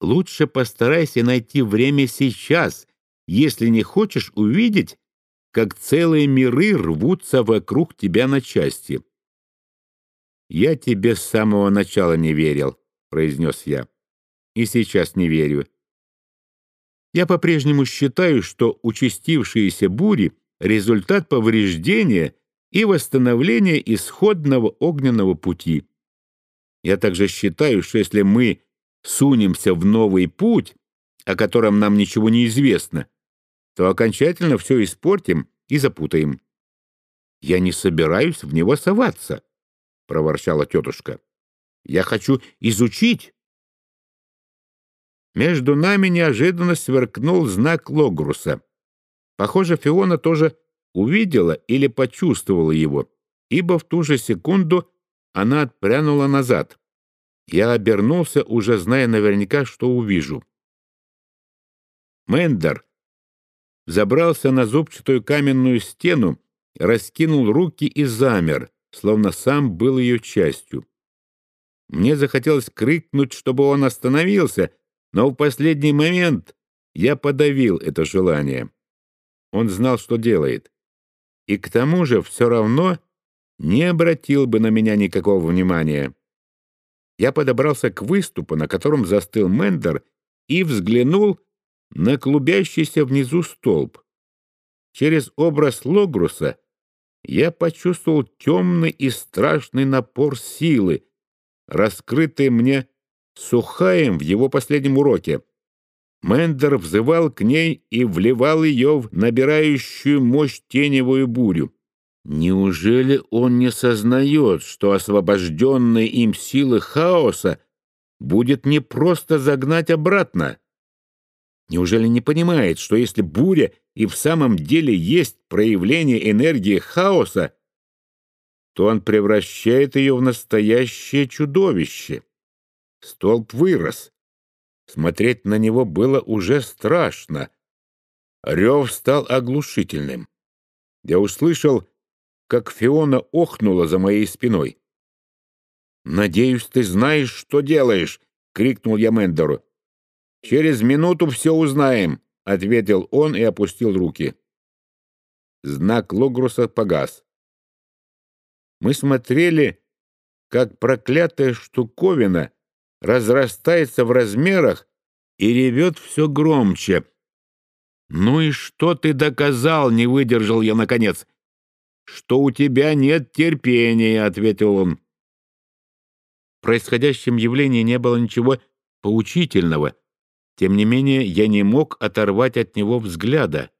Лучше постарайся найти время сейчас, если не хочешь увидеть, как целые миры рвутся вокруг тебя на части. «Я тебе с самого начала не верил», — произнес я. «И сейчас не верю. Я по-прежнему считаю, что участившиеся бури — результат повреждения и восстановления исходного огненного пути. Я также считаю, что если мы сунемся в новый путь, о котором нам ничего не известно, то окончательно все испортим и запутаем. «Я не собираюсь в него соваться», — проворчала тетушка. «Я хочу изучить». Между нами неожиданно сверкнул знак Логруса. Похоже, Фиона тоже увидела или почувствовала его, ибо в ту же секунду она отпрянула назад. Я обернулся, уже зная наверняка, что увижу. Мендер забрался на зубчатую каменную стену, раскинул руки и замер, словно сам был ее частью. Мне захотелось крикнуть, чтобы он остановился, но в последний момент я подавил это желание. Он знал, что делает. И к тому же все равно не обратил бы на меня никакого внимания. Я подобрался к выступу, на котором застыл Мендер, и взглянул на клубящийся внизу столб. Через образ Логруса я почувствовал темный и страшный напор силы, раскрытый мне Сухаем в его последнем уроке. Мендер взывал к ней и вливал ее в набирающую мощь теневую бурю. Неужели он не сознает, что освобожденные им силы хаоса будет не просто загнать обратно, Неужели не понимает, что если буря и в самом деле есть проявление энергии хаоса, то он превращает ее в настоящее чудовище? Столб вырос. Смотреть на него было уже страшно. Рев стал оглушительным. Я услышал, как Фиона охнула за моей спиной. «Надеюсь, ты знаешь, что делаешь!» — крикнул я Мендору. «Через минуту все узнаем», — ответил он и опустил руки. Знак Логруса погас. Мы смотрели, как проклятая штуковина разрастается в размерах и ревет все громче. «Ну и что ты доказал?» — не выдержал я наконец. «Что у тебя нет терпения», — ответил он. В происходящем явлении не было ничего поучительного — тем не менее, я не мог оторвать от него взгляда.